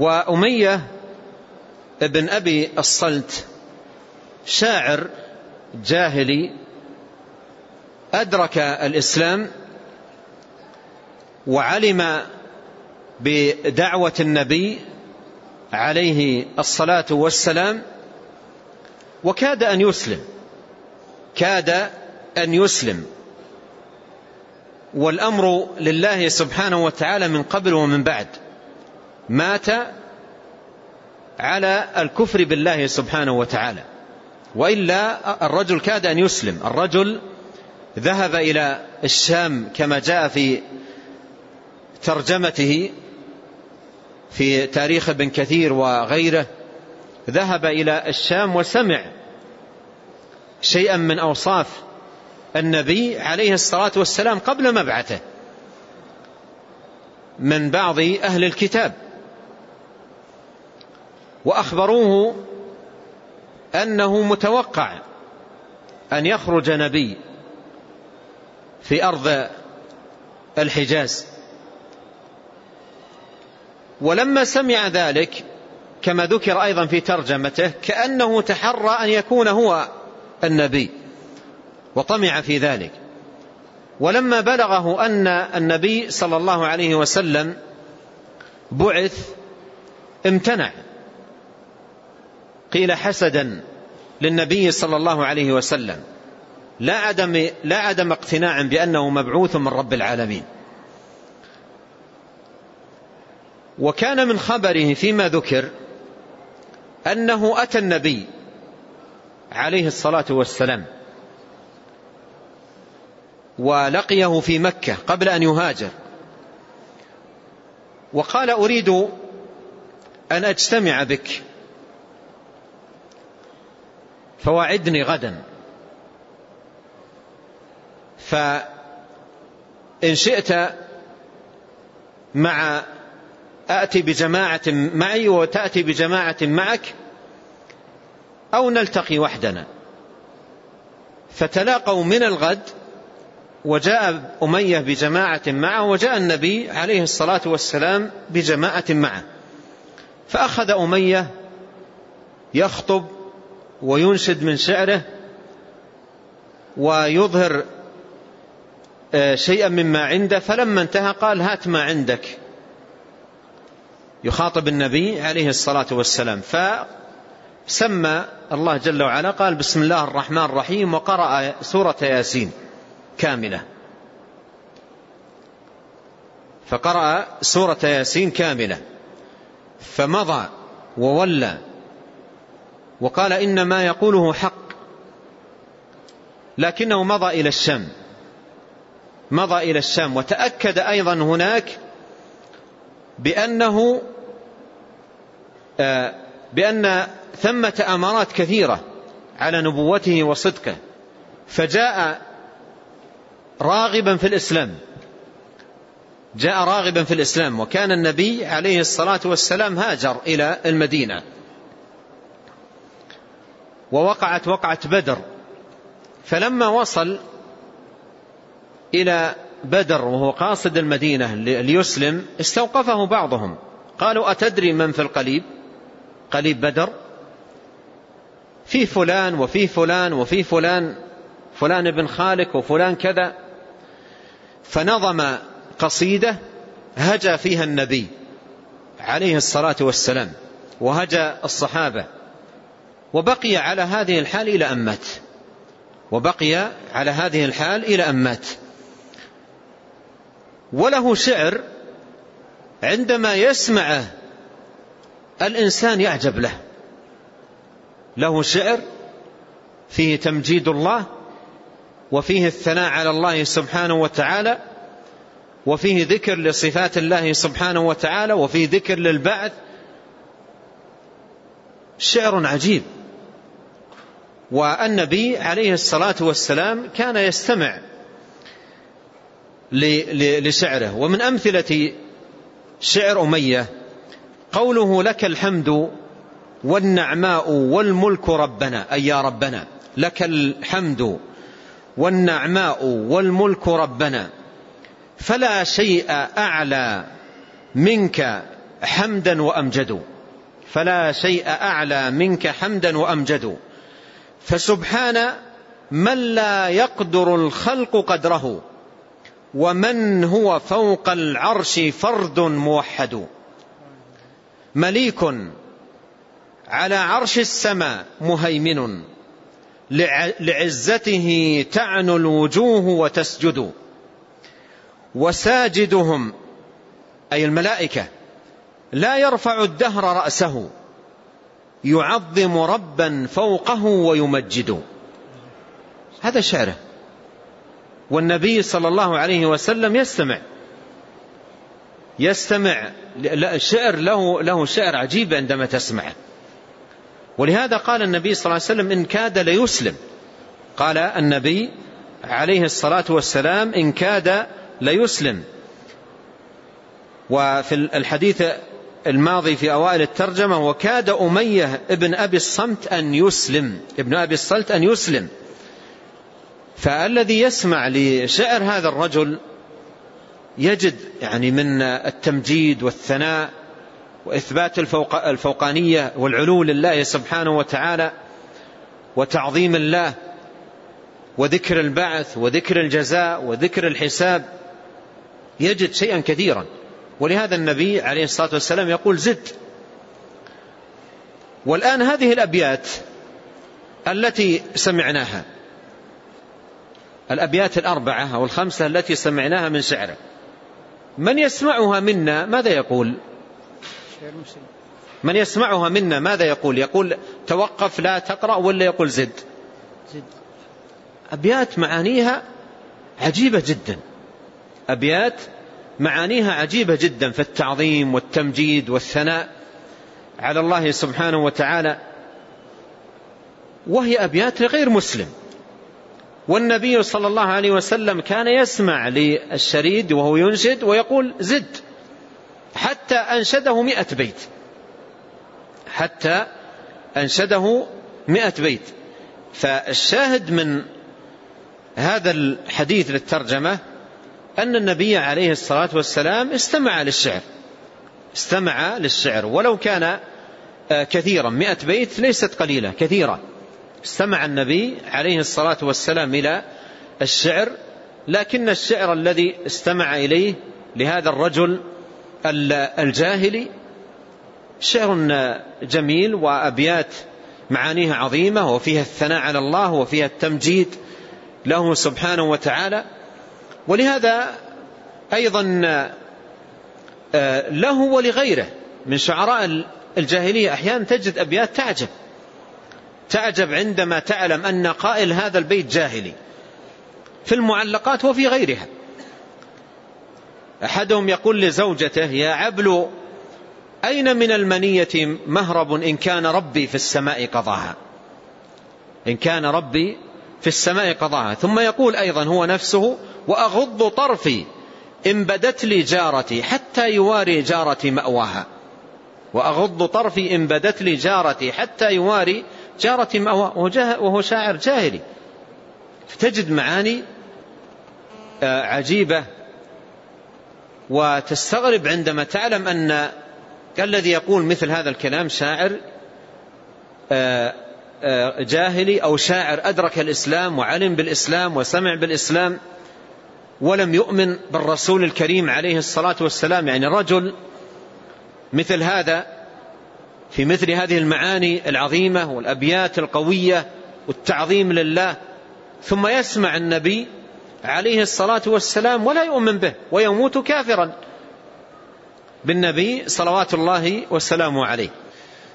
وأمية ابن أبي الصلت شاعر جاهلي أدرك الإسلام وعلم بدعوة النبي عليه الصلاة والسلام وكاد أن يسلم كاد أن يسلم. والأمر لله سبحانه وتعالى من قبل ومن بعد. مات على الكفر بالله سبحانه وتعالى. وإلا الرجل كاد أن يسلم. الرجل ذهب إلى الشام كما جاء في ترجمته في تاريخ ابن كثير وغيره. ذهب إلى الشام وسمع شيئا من أوصاف النبي عليه الصلاة والسلام قبل مبعثه من بعض أهل الكتاب. وأخبروه أنه متوقع أن يخرج نبي في أرض الحجاز. ولما سمع ذلك كما ذكر أيضا في ترجمته كأنه تحرى أن يكون هو النبي وطمع في ذلك. ولما بلغه أن النبي صلى الله عليه وسلم بعث امتنع. قيل حسدا للنبي صلى الله عليه وسلم. لا عدم, لا عدم اقتناع بأنه مبعوث من رب العالمين. وكان من خبره فيما ذكر أنه أتى النبي عليه الصلاة والسلام ولقيه في مكة قبل أن يهاجر. وقال أريد أن أجتمع بك. فواعدني غدا. فإن شئت مع آتي بجماعة معي وتأتي بجماعة معك أو نلتقي وحدنا. فتلاقوا من الغد وجاء أمية بجماعة معه وجاء النبي عليه الصلاة والسلام بجماعة معه. فأخذ أمية يخطب وينشد من شعره ويظهر آه، شيئا مما عنده. فلما انتهى قال هات ما عندك. يخاطب النبي عليه الصلاة والسلام. فسمى الله جل وعلا قال بسم الله الرحمن الرحيم وقرأ سورة ياسين كاملة. فقرأ سورة ياسين كاملة. فمضى وولى وقال إن ما يقوله حق لكنه مضى إلى الشام مضى إلى الشام وتأكد أيضا هناك بأنه آه، بأن ثمة أمارات كثيرة على نبوته وصدقه فجاء راغبا في الإسلام جاء راغبا في الإسلام وكان النبي عليه الصلاة والسلام هاجر إلى المدينة. ووقعت وقعة بدر. فلما وصل إلى بدر وهو قاصد المدينة ليسلم استوقفه بعضهم. قالوا أتدري من في القليب؟ قليب بدر. في فلان وفي فلان وفي فلان فلان ابن خالك وفلان كذا. فنظم قصيدة هجا فيها النبي عليه الصلاة والسلام وهجا الصحابة. وبقي على هذه الحال إلى أن مات. وبقي على هذه الحال إلى أن مات. وله شعر عندما يسمعه الإنسان يعجب له. له شعر فيه تمجيد الله وفيه الثناء على الله سبحانه وتعالى وفيه ذكر لصفات الله سبحانه وتعالى وفيه ذكر للبعث. شعر عجيب. والنبي عليه الصلاة والسلام كان يستمع لشعره. ومن أمثلة شعر أمية قوله لك الحمد والنعماء والملك ربنا أي يا ربنا لك الحمد والنعماء والملك ربنا فلا شيء أعلى منك حمدا وأمجد. فلا شيء أعلى منك حمدا وأمجد. فسبحان من لا يقدر الخلق قدره ومن هو فوق العرش فرد موحد. مليك على عرش السماء مهيمن لعزته تعنو الوجوه وتسجد. وساجدهم أي الملائكة لا يرفع الدهر رأسه. يعظم ربا فوقه ويمجد هذا شعره والنبي صلى الله عليه وسلم يستمع. يستمع. الشعر له له شعر عجيب عندما تسمعه ولهذا قال النبي صلى الله عليه وسلم إن كاد ليسلم. قال النبي عليه الصلاة والسلام إن كاد ليسلم. وفي الحديث الماضي في أوائل الترجمة وكاد أمية ابن أبي الصمت أن يسلم ابن أبي الصلت أن يسلم. فالذي يسمع لشعر هذا الرجل يجد يعني من التمجيد والثناء وإثبات الفوق الفوقانية والعلو لله سبحانه وتعالى وتعظيم الله وذكر البعث وذكر الجزاء وذكر الحساب يجد شيئا كثيرا. ولهذا النبي عليه الصلاة والسلام يقول زد. والآن هذه الأبيات التي سمعناها الأبيات الأربعة أو الخمسة التي سمعناها من شعره من يسمعها منا ماذا يقول؟ من يسمعها منا ماذا يقول؟ يقول توقف لا تقرأ ولا يقول زد. أبيات معانيها عجيبة جدا. أبيات معانيها عجيبة جدا في التعظيم والتمجيد والثناء على الله سبحانه وتعالى وهي أبيات لغير مسلم. والنبي صلى الله عليه وسلم كان يسمع للشريد وهو ينشد ويقول زد حتى أنشده مئة بيت. حتى أنشده مئة بيت. فالشاهد من هذا الحديث للترجمة أن النبي عليه الصلاة والسلام استمع للشعر. استمع للشعر. ولو كان آه، كثيرا. مئة بيت ليست قليلة كثيرة استمع النبي عليه الصلاة والسلام إلى الشعر لكن الشعر الذي استمع إليه لهذا الرجل الجاهلي شعر جميل وأبيات معانيها عظيمة وفيها الثناء على الله وفيها التمجيد له سبحانه وتعالى. ولهذا أيضا آه، له ولغيره من شعراء الجاهلية أحيانا تجد أبيات تعجب. تعجب عندما تعلم أن قائل هذا البيت جاهلي. في المعلقات وفي غيرها. أحدهم يقول لزوجته يا عبل أين من المنية مهرب إن كان ربي في السماء قضاها؟ إن كان ربي في السماء قضاها. ثم يقول أيضا هو نفسه وأغض طرفي إن بدت لي جارتي حتى يواري جارتي مأواها. وأغض طرفي إن بدت لي جارتي حتى يواري جارتي مأواها. وهو شاعر جاهلي. فتجد معاني آه، عجيبة. وتستغرب عندما تعلم أن الذي يقول مثل هذا الكلام شاعر آه، آه، جاهلي أو شاعر أدرك الإسلام وعلم بالإسلام وسمع بالإسلام ولم يؤمن بالرسول الكريم عليه الصلاة والسلام. يعني رجل مثل هذا في مثل هذه المعاني العظيمة والأبيات القوية والتعظيم لله ثم يسمع النبي عليه الصلاة والسلام ولا يؤمن به ويموت كافرا. بالنبي صلوات الله وسلامه عليه.